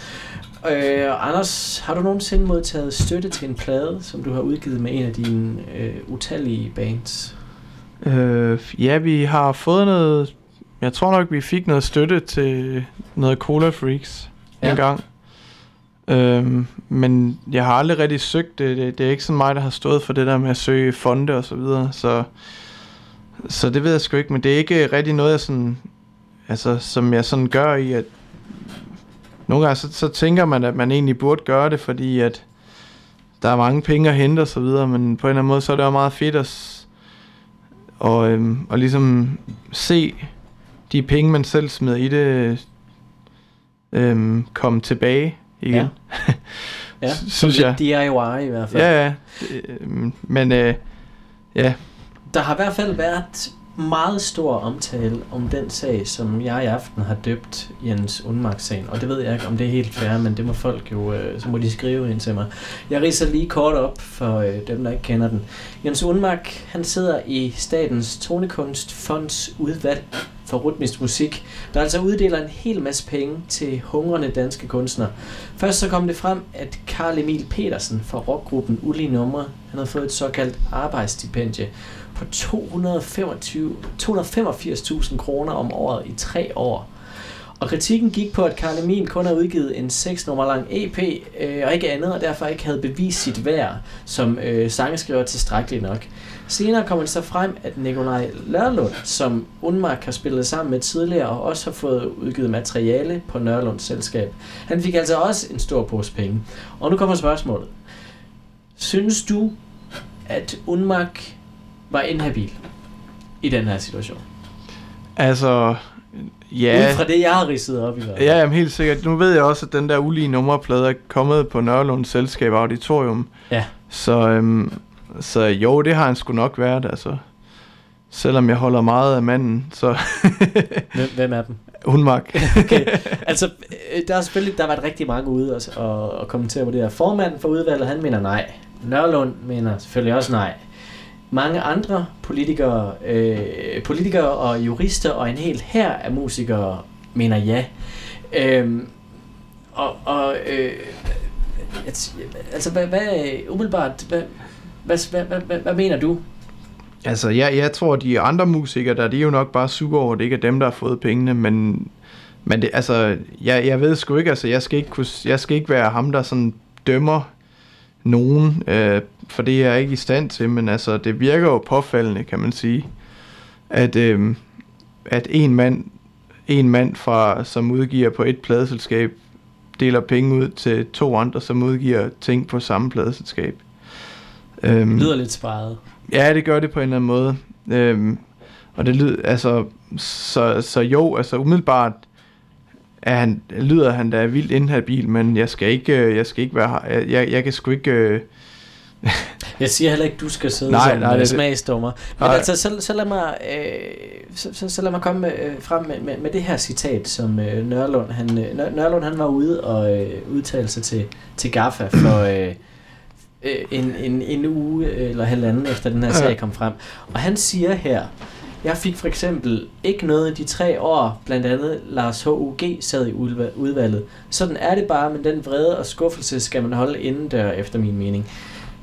Øh, Anders, har du nogensinde modtaget støtte til en plade, som du har udgivet med en af dine øh, utallige bands? Øh, ja, vi har fået noget... Jeg tror nok, vi fik noget støtte til noget Cola Freaks Ja. en gang. Øhm, men jeg har aldrig rigtig søgt det. det. Det er ikke sådan mig, der har stået for det der med at søge fonde og så videre. Så, så det ved jeg sgu ikke. Men det er ikke rigtig noget, jeg sådan, altså, som jeg sådan gør i, at nogle gange så, så tænker man, at man egentlig burde gøre det, fordi at der er mange penge at hente og så videre, men på en eller anden måde, så er det jo meget fedt at, og, øhm, og ligesom se de penge, man selv smider i det, øhm, komme tilbage igen. Ja. Ja, synes lidt DIY i hvert fald. Ja, ja. Øhm, men øh, ja, Der har i hvert fald været meget stor omtale om den sag, som jeg i aften har døbt Jens Undmark-sagen. Og det ved jeg ikke, om det er helt fair, men det må folk jo, øh, så må de skrive ind til mig. Jeg riser lige kort op for øh, dem, der ikke kender den. Jens Undmark, han sidder i Statens Tonekunstfonds udvalg for rytmisk musik, der altså uddeler en hel masse penge til hungrende danske kunstnere. Først så kom det frem, at Karl Emil Petersen fra rockgruppen Uli Numre, han havde fået et såkaldt arbejdsstipendie på 225 285.000 kroner om året i tre år. Og kritikken gik på, at Karl Emil kun har udgivet en 6 nummer lang EP, øh, og ikke andet, og derfor ikke havde bevist sit værd som øh, sangskriver tilstrækkeligt nok. Senere kom det så frem, at Nikolaj Lørlund, som Unmark har spillet sammen med tidligere, og også har fået udgivet materiale på Nørlunds selskab. Han fik altså også en stor pose penge. Og nu kommer spørgsmålet. Synes du, at Unmark var inhabil i den her situation? altså... Ja. Ud fra det, jeg har ridset op i hvert fald. ja jamen, helt sikkert. Nu ved jeg også, at den der ulige nummerplade er kommet på Nørlunds Selskab Auditorium. Ja. Så, øhm, så jo, det har han sgu nok været, altså. Selvom jeg holder meget af manden, så Hvem, hvem er dem? Hundmark. Okay. Altså, øh, der er selvfølgelig der har været rigtig mange ude og, og, og kommentere på det her. Formanden for udvalget, han mener nej. Nørlund mener selvfølgelig også nej. Mange andre politikere, øh, politikere og jurister og en hel her af musikere mener ja. Øhm, og og øh, altså, altså, hvad, hvad umiddelbart, hvad, hvad, hvad, hvad, hvad, hvad mener du? Altså, jeg, jeg tror, de andre musikere, der, de er jo nok bare sure over, at det ikke er dem, der har fået pengene, men, men det, altså, jeg, jeg ved sgu ikke, altså, jeg skal ikke, kunne, jeg skal ikke være ham, der sådan dømmer nogen, øh, for det er jeg ikke i stand til, men altså, det virker jo påfaldende, kan man sige, at, øh, at en mand, en mand fra, som udgiver på et pladeselskab, deler penge ud til to andre, som udgiver ting på samme pladeselskab. Øhm, Lyder lidt sparet. Ja, det gør det på en eller anden måde. Øhm, og det lyder, altså, så, så jo, altså umiddelbart er han, lyder han da vildt inhabil, men jeg skal ikke, øh, jeg skal ikke være, jeg, jeg, jeg kan sgu ikke, øh, Jeg siger heller ikke, du skal sidde Nej, som nej, det- smagsdommer. Men Nej. altså, så, så, lad mig, øh, så, så, så lad mig komme øh, frem med, med, med det her citat, som øh, Nørlund, han, øh, Nør- Nørlund, han var ude og øh, udtale sig til, til Gaffa for øh, øh, en, en, en uge eller halvanden efter den her sag kom frem. Og han siger her, jeg fik for eksempel ikke noget i de tre år, blandt andet Lars H.U.G. sad i udvalget. Sådan er det bare, men den vrede og skuffelse skal man holde indendør, efter min mening.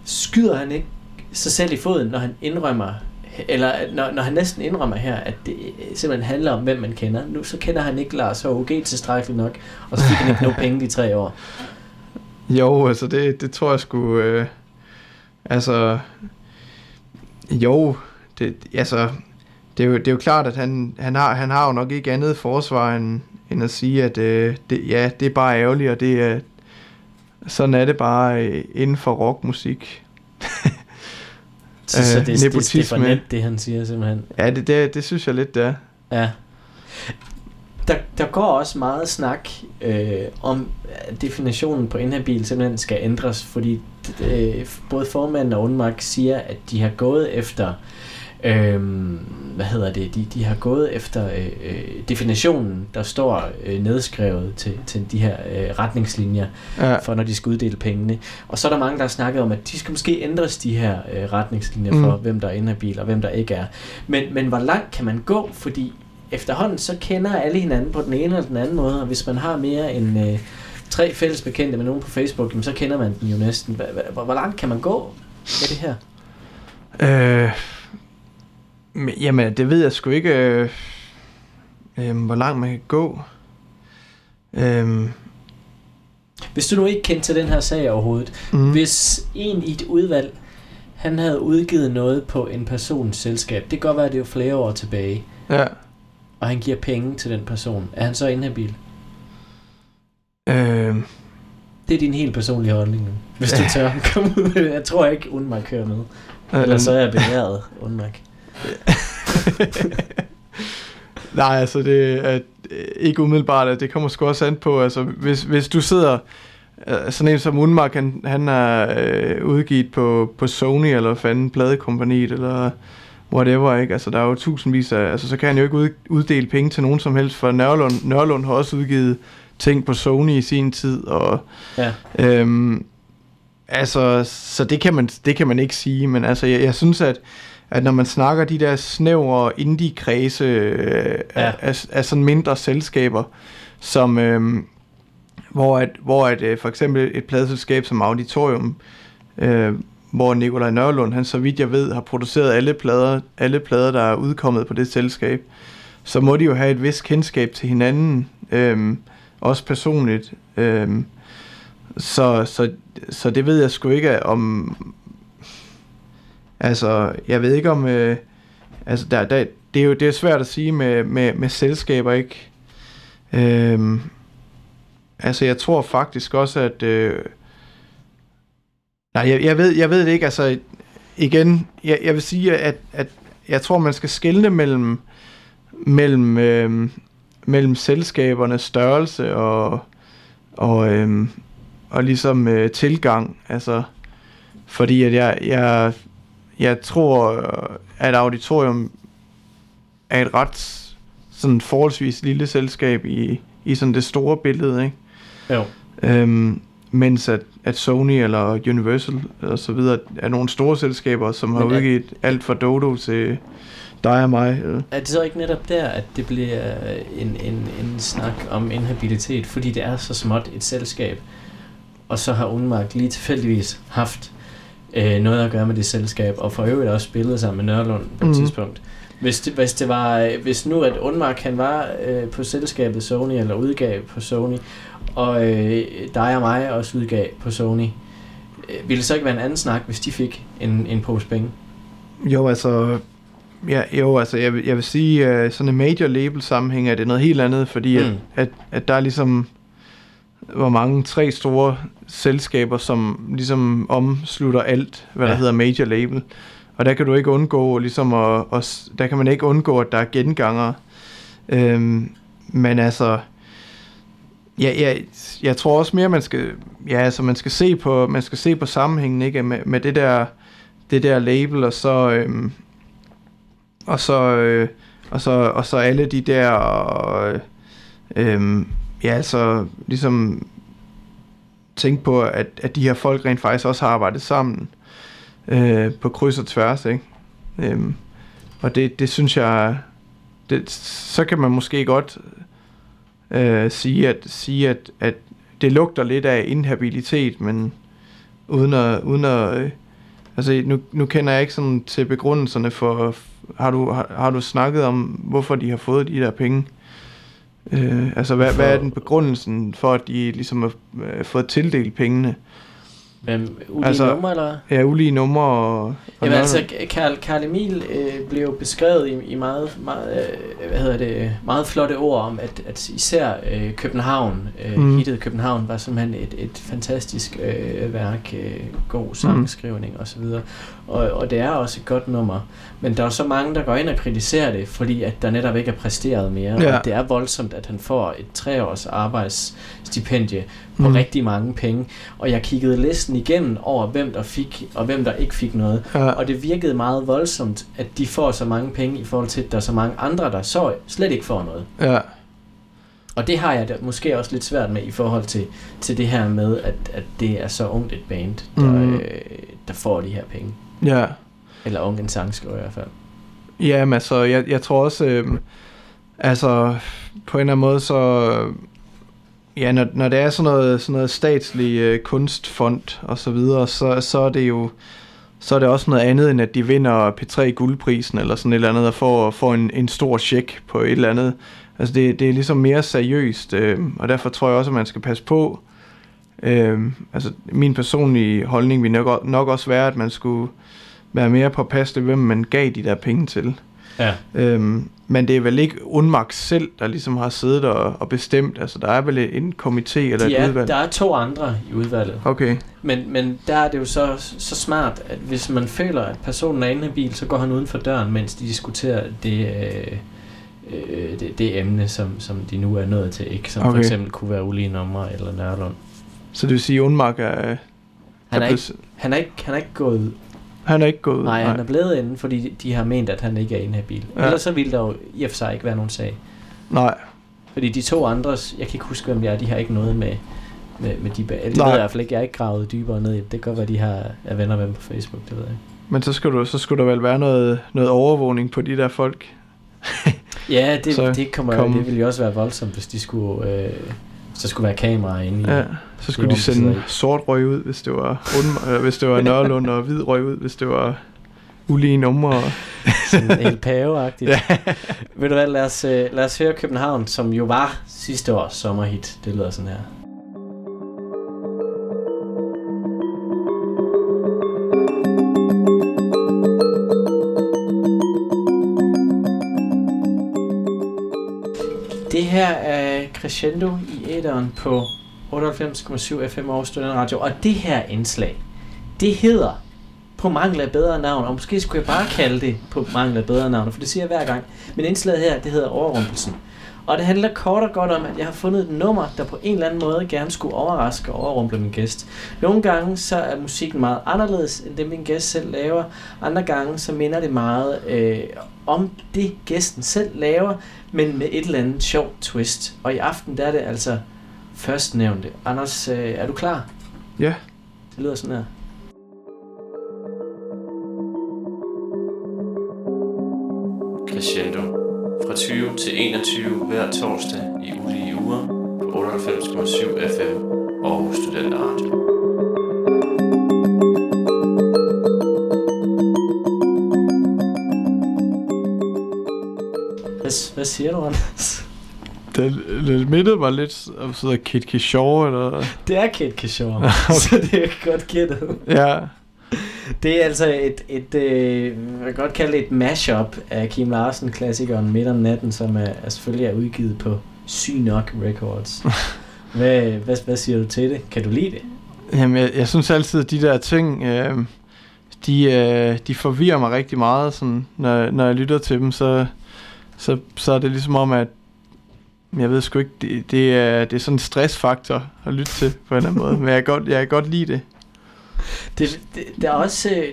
Skyder han ikke sig selv i foden, når han indrømmer, eller når, når han næsten indrømmer her, at det øh, simpelthen handler om, hvem man kender. Nu så kender han ikke Lars H.U.G. tilstrækkeligt nok, og så fik han ikke nogen penge de tre år. Jo, altså det, det tror jeg skulle... øh, altså, jo, det, altså, det er jo, det er jo klart, at han, han, har, han har jo nok ikke andet forsvar, end, end at sige, at øh, det, ja, det er bare ærgerligt, og det er, sådan er det bare øh, inden for rockmusik. Så, så Øh, det, det, det, det er for nemt, det han siger simpelthen. Ja, det, det, det synes jeg lidt, det er. Ja. Der, der går også meget snak øh, om, at definitionen på inhabil simpelthen skal ændres, fordi øh, både formanden og Undmark siger, at de har gået efter, øh, hvad hedder det, de, de har gået efter øh, øh, definitionen, der står øh, nedskrevet til, til de her øh, retningslinjer, Ja, for når de skal uddele pengene. Og så er der mange, der har snakket om, at de skal måske ændres, de her øh, retningslinjer Mm. for, hvem der er inhabil og hvem der ikke er. Men, men hvor langt kan man gå? Fordi efterhånden, så kender alle hinanden på den ene eller den anden måde, og hvis man har mere end øh, tre fælles bekendte med nogen på Facebook, jamen, så kender man den jo næsten. Hvor, hvor, hvor langt kan man gå med det her? Øh, men, jamen, det ved jeg sgu ikke, øh, øh, hvor langt man kan gå. Øh, Hvis du nu ikke kendte til den her sag overhovedet, mm, Hvis en i et udvalg, han havde udgivet noget på en persons selskab, det kan godt være, at det er jo flere år tilbage, ja, og han giver penge til den person, er han så inhabil? øh, Det er din helt personlige holdning nu. Hvis du tør komme ud med det. Jeg tror ikke, Undmark kører med. øh, Eller så er jeg belæret, Undmark. Nej, altså det er øh, ikke umiddelbart, at det kommer sgu også an på, altså hvis, hvis du sidder, øh, sådan en som Unmark, han, han er øh, udgivet på, på Sony, eller fanden, pladekompaniet, eller whatever, ikke? Altså der er jo tusindvis af, altså så kan han jo ikke ud, uddele penge til nogen som helst, for Nørlund, Nørlund har også udgivet ting på Sony i sin tid, og Ja. Øhm, altså, så det kan, man, det kan man ikke sige, men altså, jeg, jeg synes, at, at når man snakker de der snævre indie-kredse øh, Ja. af, af sådan mindre selskaber, som, øhm, hvor, at, hvor at, øh, for eksempel et pladselskab som Auditorium, øh, hvor Nikolaj Nørlund, han så vidt jeg ved, har produceret alle plader, alle plader, der er udkommet på det selskab, så må de jo have et vist kendskab til hinanden, øhm, også personligt. Øhm, så, så, så det ved jeg sgu ikke om... Altså, jeg ved ikke om... Øh, altså, der, der, det er jo det er svært at sige med, med, med selskaber, ikke? Øhm, altså, jeg tror faktisk også, at... Øh, nej, jeg, jeg, ved, jeg ved det ikke. Altså, igen, jeg, jeg vil sige, at, at jeg tror, man skal skelne mellem, mellem, øh, mellem selskabernes størrelse og, og, øh, og ligesom øh, tilgang. Altså, fordi at jeg, jeg, jeg tror, at Auditorium er et ret sådan forholdsvis lille selskab i, i sådan det store billede, ikke? Jo. Øhm, mens at, at Sony eller Universal og så videre er nogle store selskaber, som har Men er- udgivet alt fra Dodo til dig og mig. øh. Er det så ikke netop der, at det bliver en, en, en snak om inhabilitet, fordi det er så småt et selskab, og så har Undmark lige tilfældigvis haft øh, noget at gøre med det selskab, og for øvrigt også spillet sammen med Nørlund på et Mhm. tidspunkt. Hvis det, hvis det var, øh, hvis nu at Undmark han var øh, på selskabet Sony, eller udgav på Sony, og øh, dig og mig også udgav på Sony, øh, ville det så ikke være en anden snak, hvis de fik en, en pose penge? Jo, altså, ja, jo, altså jeg, vil- jeg vil sige, at sådan en major label sammenhæng er det noget helt andet, fordi mm. Mm. at, at, at der er ligesom, hvor mange, tre store selskaber, som ligesom omslutter alt, hvad ja. Der hedder major label. Og der kan du ikke undgå, ligesom at, at, s- der kan man ikke undgå, at der er genganger. Øhm, men altså, Ja, ja, jeg tror også mere, man skal, ja, altså man skal se på, man skal se på sammenhængen, ikke, med, med det der, det der label, og så, øhm, og så, øh, og så, og så alle de der, øh, øhm, ja, altså, ligesom tænke på, at, at de her folk rent faktisk også har arbejdet sammen øh, på kryds og tværs, ikke? Øhm, og det, det synes jeg, det, så kan man måske godt øh, sige, at, sige at, at det lugter lidt af inhabilitet, men uden at, uden at øh, altså nu, nu kender jeg ikke sådan til begrundelserne for, har du, har, har du snakket om, hvorfor de har fået de der penge? Øh, altså hvad, hvad er den begrundelsen for, at de ligesom har øh, fået tildelt pengene? Hvem, ulige altså, numre, eller? Ja, ulige numre og... og Jamen altså, Karl, Karl Emil øh, blev beskrevet i, i meget, meget, øh, hvad hedder det, meget flotte ord om, at, at især øh, København, øh, mm. hittet København, var simpelthen et, et fantastisk øh, værk, øh, god sangskrivning mm. osv. Og, og det er også et godt nummer. Men der er så mange, der går ind og kritiserer det, fordi at der netop ikke er præsteret mere. Ja. Og det er voldsomt, at han får et treårs arbejdsstipendie på mm. rigtig mange penge. Og jeg kiggede listen igennem over, hvem der fik, og hvem der ikke fik noget. Ja. Og det virkede meget voldsomt, at de får så mange penge i forhold til, at der er så mange andre, der så slet ikke får noget. Ja. Og det har jeg da måske også lidt svært med i forhold til, til det her med, at, at det er så ungt et band, der, mm. øh, der får de her penge. Ja. Eller ung en sangskriver i hvert fald. Jamen altså, jeg, jeg tror også, øh, altså på en eller anden måde, så ja, når, når det er sådan noget, sådan noget statslig øh, kunstfond og så videre, så, så er det jo så er det også noget andet, end at de vinder P3 guldprisen eller sådan et eller andet, og får, får en, en stor check på et eller andet. Altså det, det er ligesom mere seriøst, øh, og derfor tror jeg også, at man skal passe på. Øh, altså min personlige holdning vil nok, nok også være, at man skulle være mere påpasselig, hvem man gav de der penge til. Ja. Øhm, men det er vel ikke Undmark selv, der ligesom har siddet og, og bestemt. Altså, der er vel en komité eller de et er, udvalg? Der er to andre i udvalget. Okay. Men, men der er det jo så, så smart, at hvis man føler, at personen er inde i bil, så går han uden for døren, mens de diskuterer det, øh, øh, det, det emne, som, som de nu er nået til. Ikke? Som okay. for eksempel kunne være ulige numre eller Nørlund. Så det vil sige, at Undmark er... Han er, ikke, han, er ikke, han er ikke gået han er ikke gået Nej, nej, han er blevet inde, fordi de har ment, at han ikke er inhabil. Ja. Ellers så ville der jo i og for sig ikke være nogen sag. Nej. Fordi de to andres, jeg kan ikke huske, hvem de er, de har ikke noget med, med, med de... Det ved jeg i hvert fald ikke, jeg har ikke gravet dybere ned i det. Det kan godt være, de har, er venner med dem på Facebook, det ved jeg Men så skulle, du, så skulle der vel være noget, noget overvågning på de der folk? ja, det, det, kommer, kom. det ville jo også være voldsomt, hvis de skulle... Øh, så skulle være kamera inde i... Ja, så skulle de sende sort røg ud, hvis det var, und, øh, hvis det var Nørlund, og hvid røg ud, hvis det var ulige numre. Sådan helt paveagtigt. ja. Ved du hvad, lad os, øh, lad os høre København, som jo var sidste års sommerhit. Det lyder sådan her. Det her er Crescendo æderen på 98,7 FM Aarhus Student Radio. Og det her indslag, det hedder på mangel af bedre navn, og måske skulle jeg bare kalde det på mangel af bedre navn, for det siger jeg hver gang. Men indslaget her, det hedder Overrumpelsen. Og det handler kort og godt om, at jeg har fundet et nummer, der på en eller anden måde gerne skulle overraske og overrumple min gæst. Nogle gange så er musikken meget anderledes, end det min gæst selv laver. Andre gange så minder det meget øh, om det gæsten selv laver, men med et eller andet sjovt twist. Og i aften der er det altså først nævnte. Anders, øh, er du klar? Ja. Det lyder sådan her. Crescendo. Fra 20 til 21 hver torsdag i ulige uger på 98,7 FM og Studenter Radio. Hvad, siger du, Anders? Det, det mindede mig lidt om sådan Kid Kishore, eller... Det er Kid Kishore, okay. så det er godt gættet. Ja. Det er altså et, et øh, jeg kan godt kalde et mashup af Kim Larsen klassikeren Midt om natten, som er, er selvfølgelig er udgivet på Synok Records. hvad, hvad, hvad siger du til det? Kan du lide det? Jamen, jeg, jeg synes altid, at de der ting, øh, de, øh, de forvirrer mig rigtig meget, sådan, når, når jeg lytter til dem, så, så, så er det ligesom om, at jeg ved sgu ikke, det, det, er, det er sådan en stressfaktor at lytte til på en eller anden måde, men jeg kan godt, jeg kan godt lide det. Det, det, der er også, øh,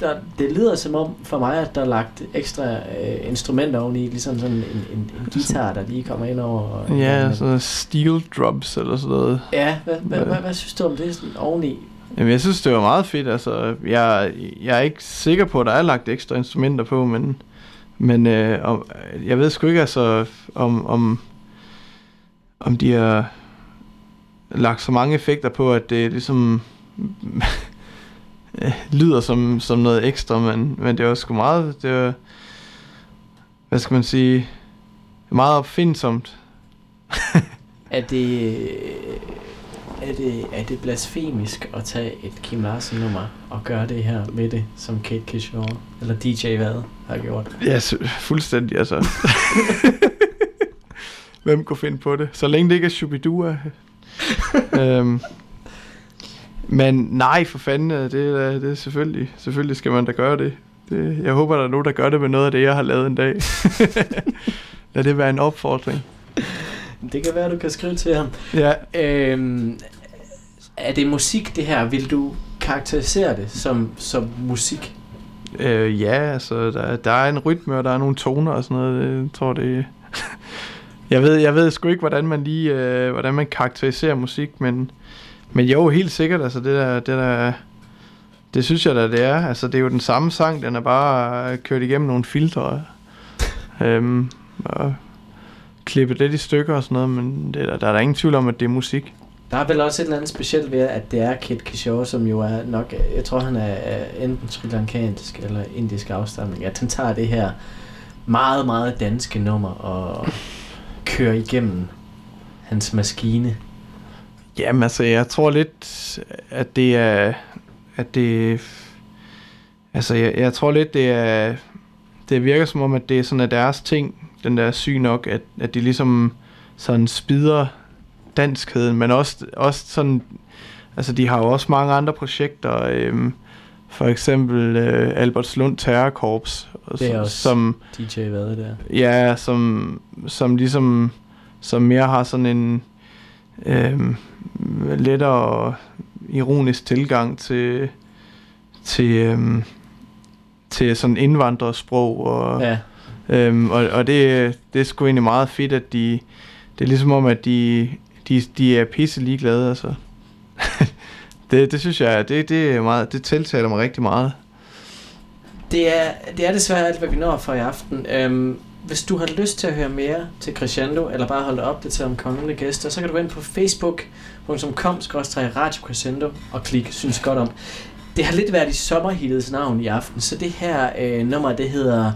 der, det lyder som om for mig, at der er lagt ekstra øh, instrumenter oveni, ligesom sådan en, en, en guitar, der lige kommer ind over. Og, Ja, og, sådan steel drums eller sådan noget. Ja, hvad, hvad, hvad, hvad synes du om det sådan oveni? Jamen, jeg synes, det var meget fedt. Altså, jeg, jeg er ikke sikker på, at der er lagt ekstra instrumenter på, men, men øh, om, jeg ved sgu ikke, altså, om, om, om de har lagt så mange effekter på, at det ligesom lyder som, som noget ekstra, men, men det var sgu meget, det var, hvad skal man sige, meget opfindsomt. Er det, er det, er det blasfemisk at tage et Kim Larsen nummer og gøre det her med det, som Kate Kishore eller DJ Vad har gjort? Ja, så- fuldstændig, altså. Hvem kunne finde på det? Så længe det ikke er Shubidua. øhm, men nej, for fanden, øh, det er, det er selvfølgelig, selvfølgelig skal man da gøre det. det. Jeg håber, der er nogen, der gør det med noget af det, jeg har lavet en dag. Lad det være en opfordring. Det kan være, du kan skrive til ham. Ja, Øhm, er det musik, det her? Vil du karakterisere det som, som musik? øh, ja altså, der, der er en rytme, og der er nogle toner og sådan noget. Jeg tror, det jeg ved, jeg ved sgu ikke, hvordan man lige, øh, hvordan man karakteriserer musik, men, men jo, helt sikkert, altså det der, det der, det synes jeg da, det er. Altså, det er jo den samme sang, den er bare kørt igennem nogle filtre, øhm, og klippet lidt i stykker og sådan noget, men det, er der, der er der ingen tvivl om, at det er musik. Der er vel også et eller andet specielt ved, at det er Kate Kishore, som jo er nok, jeg tror han er, enten sri lankansk eller indisk afstamning, at han tager det her meget, meget danske nummer og kører igennem hans maskine. Jamen altså, jeg tror lidt, at det er, at det, altså jeg, jeg tror lidt, det er, det virker som om, at det er sådan af deres ting, den der syg nok, at, at de ligesom sådan spider danskheden, men også, også sådan, altså de har jo også mange andre projekter, øhm, for eksempel øh, Albertslund Terrorkorps, og Det er som, også- som DJ hvad der. Ja, som, som ligesom som mere har sådan en øhm, lettere ironisk tilgang til til øhm, til sådan indvandrersprog og, Ja, øhm, og, og det, det er sgu egentlig meget fedt at de det er ligesom om at de de, de er pisse ligeglade altså det, det synes jeg det, det er meget det tiltaler mig rigtig meget det er, det er desværre alt, hvad vi når for i aften. Øhm, hvis du har lyst til at høre mere til Crescendo, eller bare holde opdateret om kommende gæster, så kan du gå ind på facebook.com radio Crescendo og klikke synes godt om. Det har lidt været i sommerhittets navn i aften, så det her øh, nummer, det hedder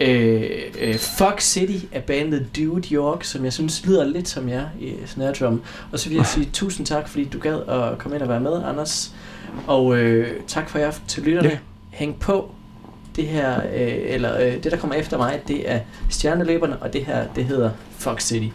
øh, øh, Fuck City af bandet Dude York, som jeg synes lyder lidt som jer i Snare Drum. Og så vil jeg sige tusind tak, fordi du gad at komme ind og være med, Anders. Og øh, tak for i aften til lytterne. Ja. Hæng på det her, øh, eller øh, det der kommer efter mig, det er Stjerneløberne, og det her, det hedder Fox City.